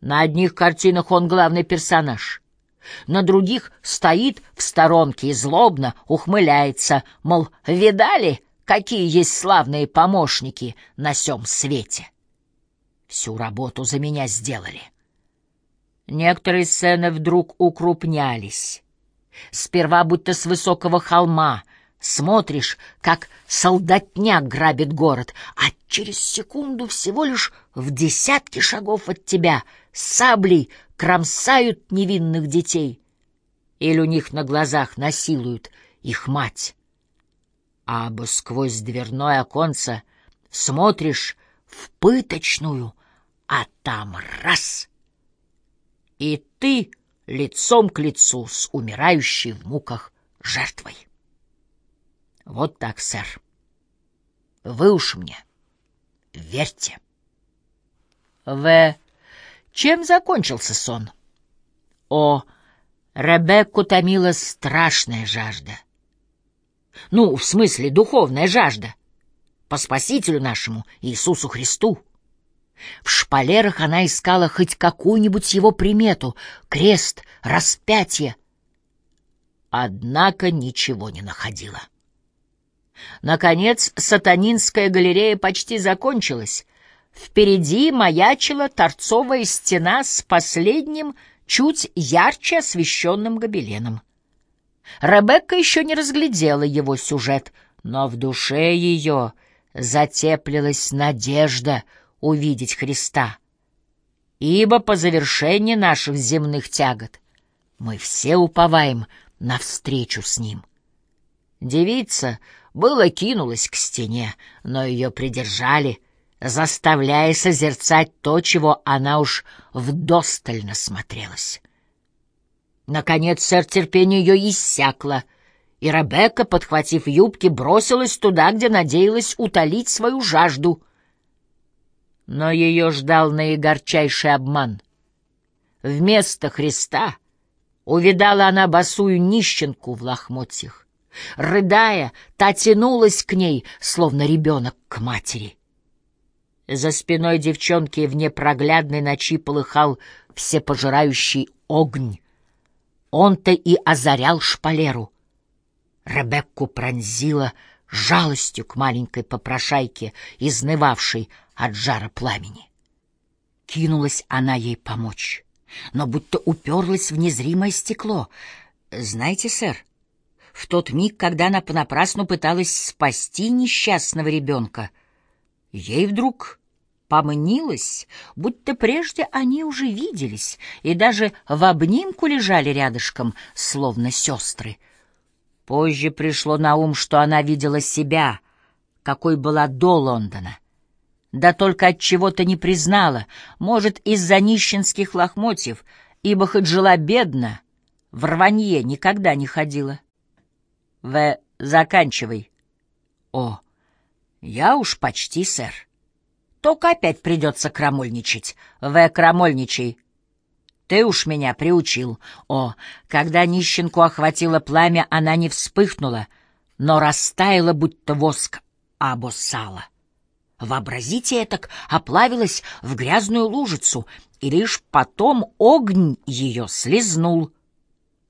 На одних картинах он главный персонаж, на других стоит в сторонке и злобно ухмыляется, мол, видали, какие есть славные помощники на сём свете? Всю работу за меня сделали. Некоторые сцены вдруг укрупнялись. Сперва будто с высокого холма смотришь, как солдатня грабит город, а через секунду всего лишь в десятке шагов от тебя саблей кромсают невинных детей или у них на глазах насилуют их мать. Або сквозь дверное оконце смотришь в пыточную, а там раз — и ты лицом к лицу с умирающей в муках жертвой. Вот так, сэр. Вы уж мне верьте. В. Чем закончился сон? О, Ребекку томила страшная жажда. Ну, в смысле, духовная жажда. По Спасителю нашему Иисусу Христу. В шпалерах она искала хоть какую-нибудь его примету — крест, распятие. Однако ничего не находила. Наконец, сатанинская галерея почти закончилась. Впереди маячила торцовая стена с последним, чуть ярче освещенным гобеленом. Ребекка еще не разглядела его сюжет, но в душе ее затеплилась надежда — увидеть Христа. Ибо по завершении наших земных тягот мы все уповаем на встречу с Ним. Девица было кинулась к стене, но ее придержали, заставляя созерцать то, чего она уж вдостально смотрелась. Наконец, сэр терпение ее иссякло, и Ребекка, подхватив юбки, бросилась туда, где надеялась утолить свою жажду — но ее ждал наигорчайший обман. Вместо Христа увидала она босую нищенку в лохмотьях. Рыдая, та тянулась к ней, словно ребенок к матери. За спиной девчонки в непроглядной ночи полыхал всепожирающий огонь. Он-то и озарял шпалеру. Ребекку пронзила жалостью к маленькой попрошайке, изнывавшей от жара пламени. Кинулась она ей помочь, но будто уперлась в незримое стекло. Знаете, сэр, в тот миг, когда она понапрасну пыталась спасти несчастного ребенка, ей вдруг помнилось, будто прежде они уже виделись и даже в обнимку лежали рядышком, словно сестры. Позже пришло на ум, что она видела себя, какой была до Лондона — да только от чего-то не признала, может, из-за нищенских лохмотьев, ибо хоть жила бедно, в рванье никогда не ходила. В. Заканчивай. О, я уж почти, сэр. Только опять придется крамольничать. В. Крамольничай. Ты уж меня приучил. О, когда нищенку охватило пламя, она не вспыхнула, но растаяла, будто воск або сало. Вообразите этак, оплавилась в грязную лужицу, и лишь потом огонь ее слезнул,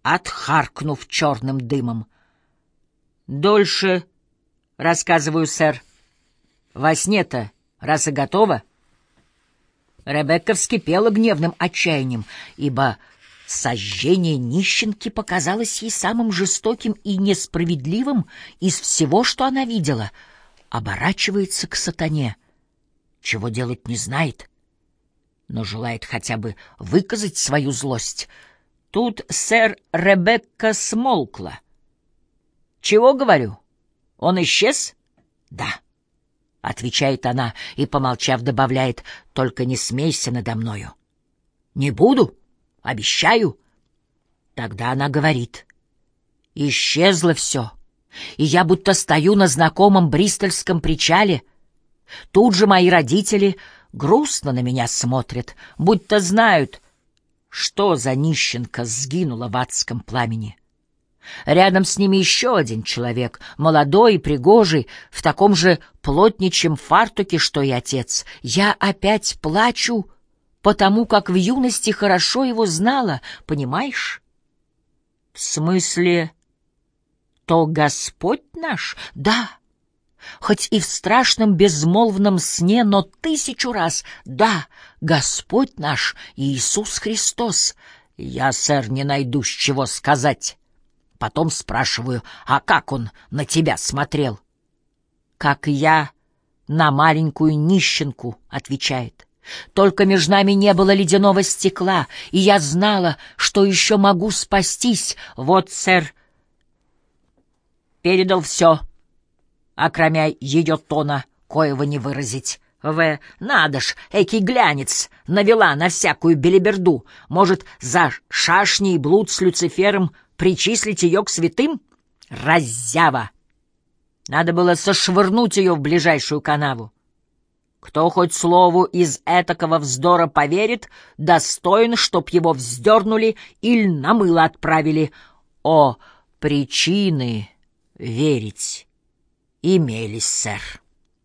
отхаркнув черным дымом. Дольше рассказываю, сэр. Во сне-то раз и готово. Ребекка вскипела гневным отчаянием, ибо сожжение нищенки показалось ей самым жестоким и несправедливым из всего, что она видела — оборачивается к сатане, чего делать не знает, но желает хотя бы выказать свою злость. Тут сэр Ребекка смолкла. «Чего говорю? Он исчез?» «Да», — отвечает она и, помолчав, добавляет, «только не смейся надо мною». «Не буду, обещаю». Тогда она говорит, «Исчезло все» и я будто стою на знакомом бристольском причале. Тут же мои родители грустно на меня смотрят, будто знают, что за нищенка сгинула в адском пламени. Рядом с ними еще один человек, молодой и пригожий, в таком же плотничьем фартуке, что и отец. Я опять плачу, потому как в юности хорошо его знала, понимаешь? В смысле, то Господь наш? Да. Хоть и в страшном безмолвном сне, но тысячу раз. Да, Господь наш Иисус Христос. Я, сэр, не найду с чего сказать. Потом спрашиваю, а как он на тебя смотрел? Как я на маленькую нищенку, отвечает. Только между нами не было ледяного стекла, и я знала, что еще могу спастись. Вот, сэр, передал все, окромя ее тона, коего не выразить. В. Надо ж, эки глянец, навела на всякую белиберду. Может, за шашни и блуд с Люцифером причислить ее к святым? Раззява! Надо было сошвырнуть ее в ближайшую канаву. Кто хоть слову из этакого вздора поверит, достоин, чтоб его вздернули или на мыло отправили. О, причины верить имелись, сэр.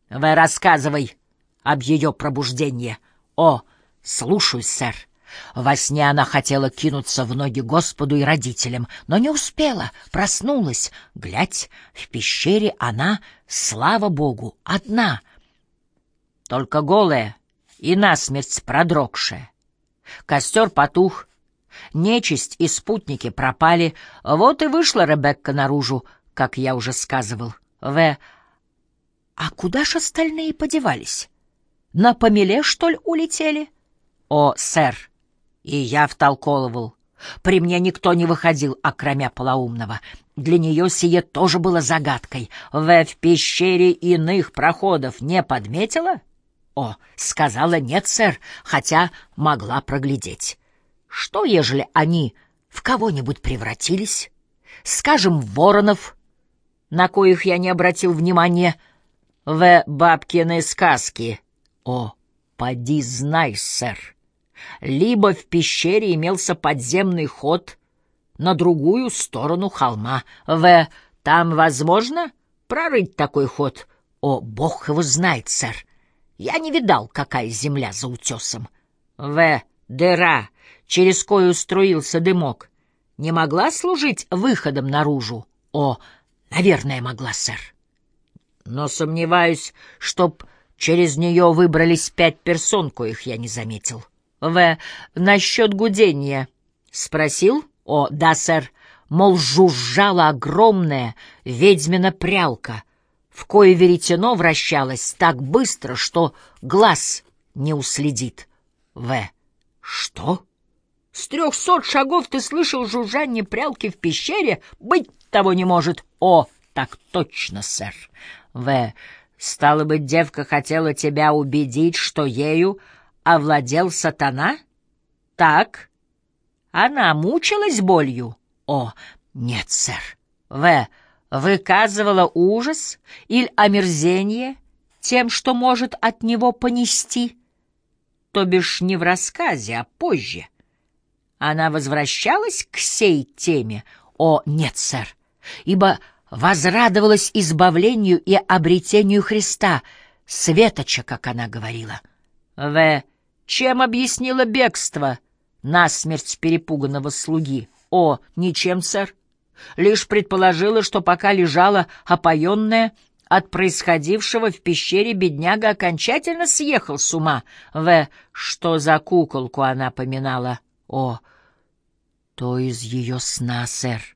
Вы рассказывай об ее пробуждении. О, слушай, сэр. Во сне она хотела кинуться в ноги Господу и родителям, но не успела, проснулась. Глядь, в пещере она, слава Богу, одна — только голая и насмерть продрогшая. Костер потух, нечисть и спутники пропали, вот и вышла Ребекка наружу, как я уже сказывал. В. А куда ж остальные подевались? На помеле, что ли, улетели? О, сэр, и я втолковывал. При мне никто не выходил, окромя полоумного. Для нее сие тоже было загадкой. В в пещере иных проходов не подметила? — о, сказала нет, сэр, хотя могла проглядеть. Что, ежели они в кого-нибудь превратились? Скажем, воронов, на коих я не обратил внимания, в бабкины сказки. О, поди знай, сэр. Либо в пещере имелся подземный ход на другую сторону холма. В там возможно прорыть такой ход? О, бог его знает, сэр. Я не видал, какая земля за утесом. В. Дыра, через кою струился дымок, не могла служить выходом наружу? О, наверное, могла, сэр. Но сомневаюсь, чтоб через нее выбрались пять персон, коих я не заметил. В. Насчет гудения. Спросил? О, да, сэр. Мол, жужжала огромная ведьмина прялка — в кое веретено вращалось так быстро, что глаз не уследит. В. Что? С трехсот шагов ты слышал жужжание прялки в пещере? Быть того не может. О, так точно, сэр. В. Стало быть, девка хотела тебя убедить, что ею овладел сатана? Так. Она мучилась болью? О, нет, сэр. В выказывала ужас или омерзение тем, что может от него понести, то бишь не в рассказе, а позже. Она возвращалась к сей теме? О, нет, сэр, ибо возрадовалась избавлению и обретению Христа, светоча, как она говорила. В. Чем объяснила бегство насмерть перепуганного слуги? О, ничем, сэр лишь предположила, что пока лежала опоенная от происходившего в пещере, бедняга окончательно съехал с ума. В. Что за куколку она поминала? О, то из ее сна, сэр.